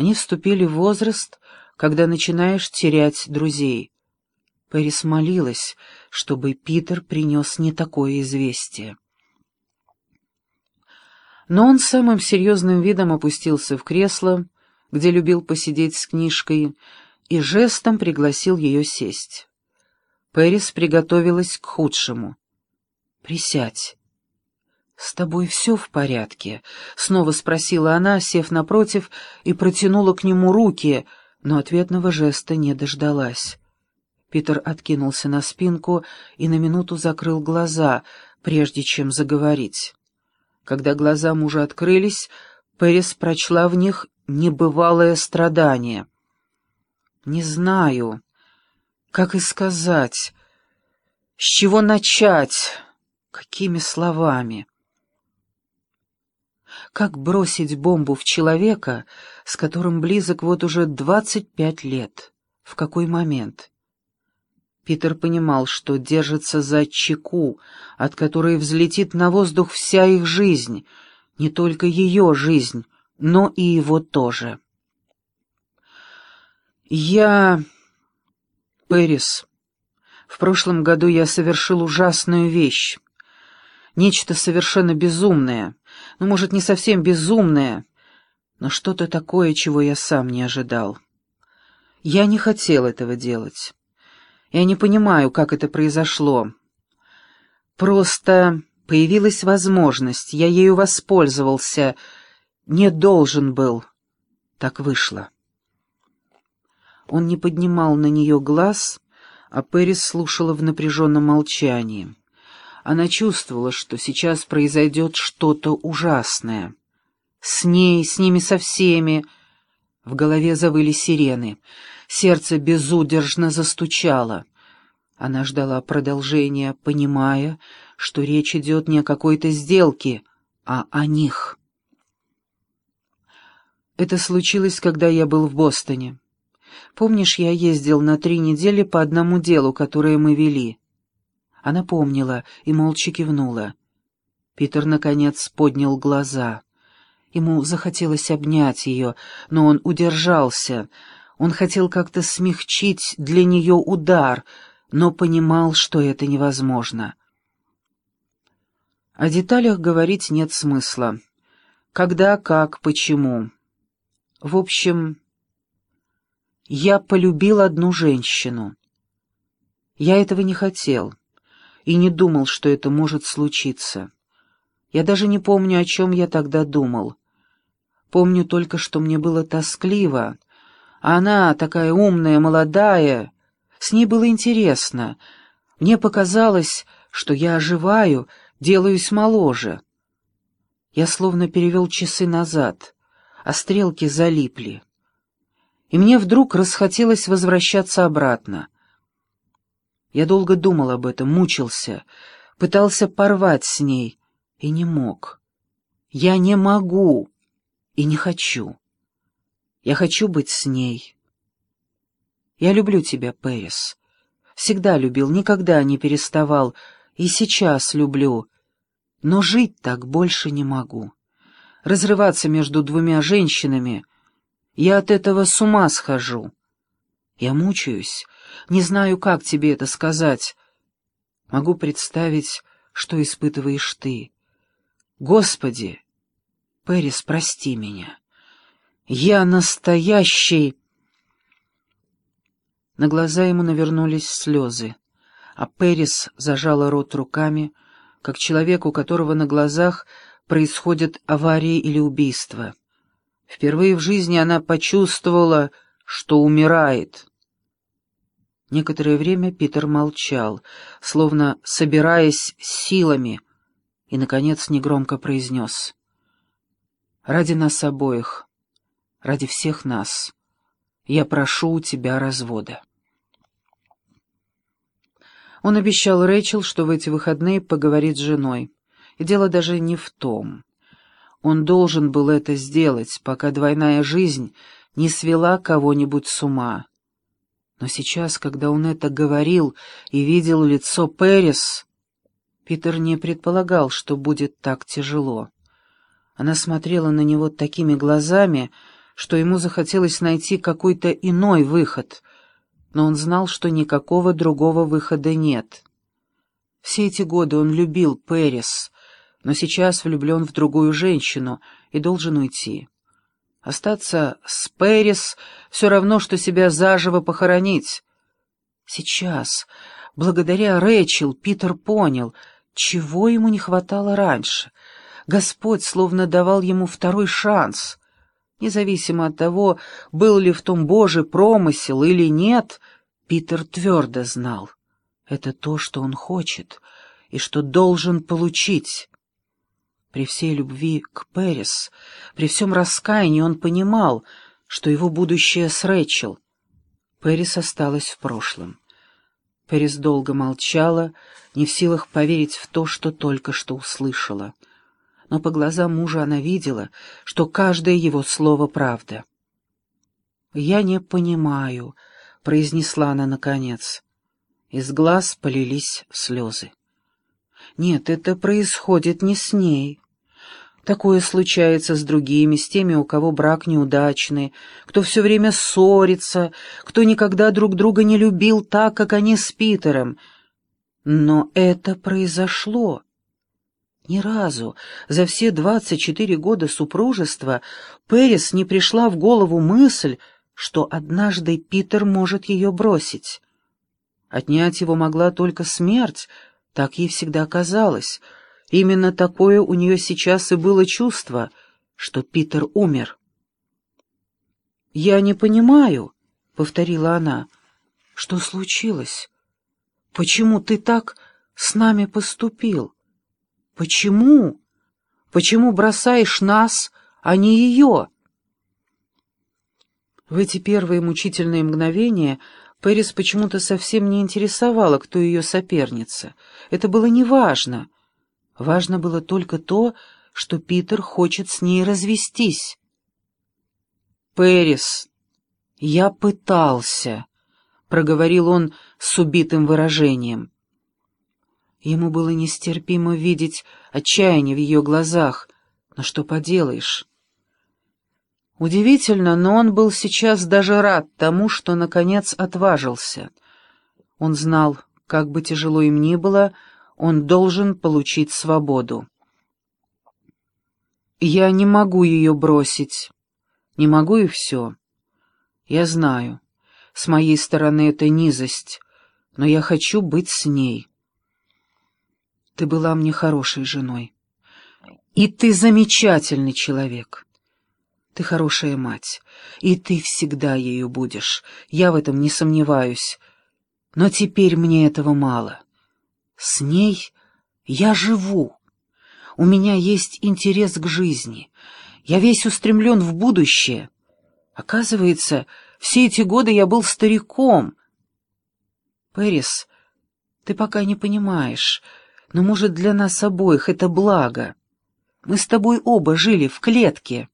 Они вступили в возраст, когда начинаешь терять друзей. Пэрис молилась, чтобы Питер принес не такое известие. Но он самым серьезным видом опустился в кресло, где любил посидеть с книжкой, и жестом пригласил ее сесть. Пэрис приготовилась к худшему. «Присядь». «С тобой все в порядке?» — снова спросила она, сев напротив, и протянула к нему руки, но ответного жеста не дождалась. Питер откинулся на спинку и на минуту закрыл глаза, прежде чем заговорить. Когда глаза мужа открылись, Пэрис прочла в них небывалое страдание. «Не знаю, как и сказать, с чего начать, какими словами». Как бросить бомбу в человека, с которым близок вот уже двадцать пять лет? В какой момент? Питер понимал, что держится за чеку, от которой взлетит на воздух вся их жизнь, не только ее жизнь, но и его тоже. «Я... Пэрис, в прошлом году я совершил ужасную вещь. Нечто совершенно безумное. Ну, может, не совсем безумное, но что-то такое, чего я сам не ожидал. Я не хотел этого делать. Я не понимаю, как это произошло. Просто появилась возможность, я ею воспользовался, не должен был. Так вышло. Он не поднимал на нее глаз, а Пэрис слушала в напряженном молчании. Она чувствовала, что сейчас произойдет что-то ужасное. С ней, с ними со всеми. В голове завыли сирены. Сердце безудержно застучало. Она ждала продолжения, понимая, что речь идет не о какой-то сделке, а о них. Это случилось, когда я был в Бостоне. Помнишь, я ездил на три недели по одному делу, которое мы вели? Она помнила и молча кивнула. Питер, наконец, поднял глаза. Ему захотелось обнять ее, но он удержался. Он хотел как-то смягчить для нее удар, но понимал, что это невозможно. О деталях говорить нет смысла. Когда, как, почему. В общем, я полюбил одну женщину. Я этого не хотел и не думал, что это может случиться. Я даже не помню, о чем я тогда думал. Помню только, что мне было тоскливо. Она такая умная, молодая. С ней было интересно. Мне показалось, что я оживаю, делаюсь моложе. Я словно перевел часы назад, а стрелки залипли. И мне вдруг расхотелось возвращаться обратно — я долго думал об этом, мучился, пытался порвать с ней и не мог. Я не могу и не хочу. Я хочу быть с ней. Я люблю тебя, Пэрис. Всегда любил, никогда не переставал, и сейчас люблю. Но жить так больше не могу. Разрываться между двумя женщинами. Я от этого с ума схожу. Я мучаюсь, не знаю, как тебе это сказать. Могу представить, что испытываешь ты. Господи, Пэрис, прости меня. Я настоящий... На глаза ему навернулись слезы, а Пэрис зажала рот руками, как человек, у которого на глазах происходит авария или убийство. Впервые в жизни она почувствовала, что умирает. Некоторое время Питер молчал, словно собираясь силами, и, наконец, негромко произнес. «Ради нас обоих, ради всех нас, я прошу у тебя развода». Он обещал Рэйчел, что в эти выходные поговорит с женой. И дело даже не в том. Он должен был это сделать, пока двойная жизнь не свела кого-нибудь с ума. Но сейчас, когда он это говорил и видел лицо Пэрис, Питер не предполагал, что будет так тяжело. Она смотрела на него такими глазами, что ему захотелось найти какой-то иной выход, но он знал, что никакого другого выхода нет. Все эти годы он любил Пэрис, но сейчас влюблен в другую женщину и должен уйти. Остаться с Пэрис все равно, что себя заживо похоронить. Сейчас, благодаря Рэчел, Питер понял, чего ему не хватало раньше. Господь словно давал ему второй шанс. Независимо от того, был ли в том Божий промысел или нет, Питер твердо знал. Это то, что он хочет и что должен получить. При всей любви к Перес, при всем раскаянии он понимал, что его будущее с Рэчел. Перес осталась в прошлом. Перес долго молчала, не в силах поверить в то, что только что услышала. Но по глазам мужа она видела, что каждое его слово — правда. «Я не понимаю», — произнесла она наконец. Из глаз полились слезы. «Нет, это происходит не с ней. Такое случается с другими, с теми, у кого брак неудачный, кто все время ссорится, кто никогда друг друга не любил так, как они с Питером. Но это произошло. Ни разу за все двадцать четыре года супружества Пэрис не пришла в голову мысль, что однажды Питер может ее бросить. Отнять его могла только смерть, так ей всегда казалось — Именно такое у нее сейчас и было чувство, что Питер умер. «Я не понимаю», — повторила она, — «что случилось? Почему ты так с нами поступил? Почему? Почему бросаешь нас, а не ее?» В эти первые мучительные мгновения Пэрис почему-то совсем не интересовала, кто ее соперница. Это было неважно. Важно было только то, что Питер хочет с ней развестись. «Пэрис, я пытался», — проговорил он с убитым выражением. Ему было нестерпимо видеть отчаяние в ее глазах, но что поделаешь. Удивительно, но он был сейчас даже рад тому, что, наконец, отважился. Он знал, как бы тяжело им ни было, — он должен получить свободу. Я не могу ее бросить. Не могу и все. Я знаю, с моей стороны это низость, но я хочу быть с ней. Ты была мне хорошей женой. И ты замечательный человек. Ты хорошая мать, и ты всегда ею будешь. Я в этом не сомневаюсь. Но теперь мне этого мало. С ней я живу. У меня есть интерес к жизни. Я весь устремлен в будущее. Оказывается, все эти годы я был стариком. Пэрис, ты пока не понимаешь, но, может, для нас обоих это благо. Мы с тобой оба жили в клетке.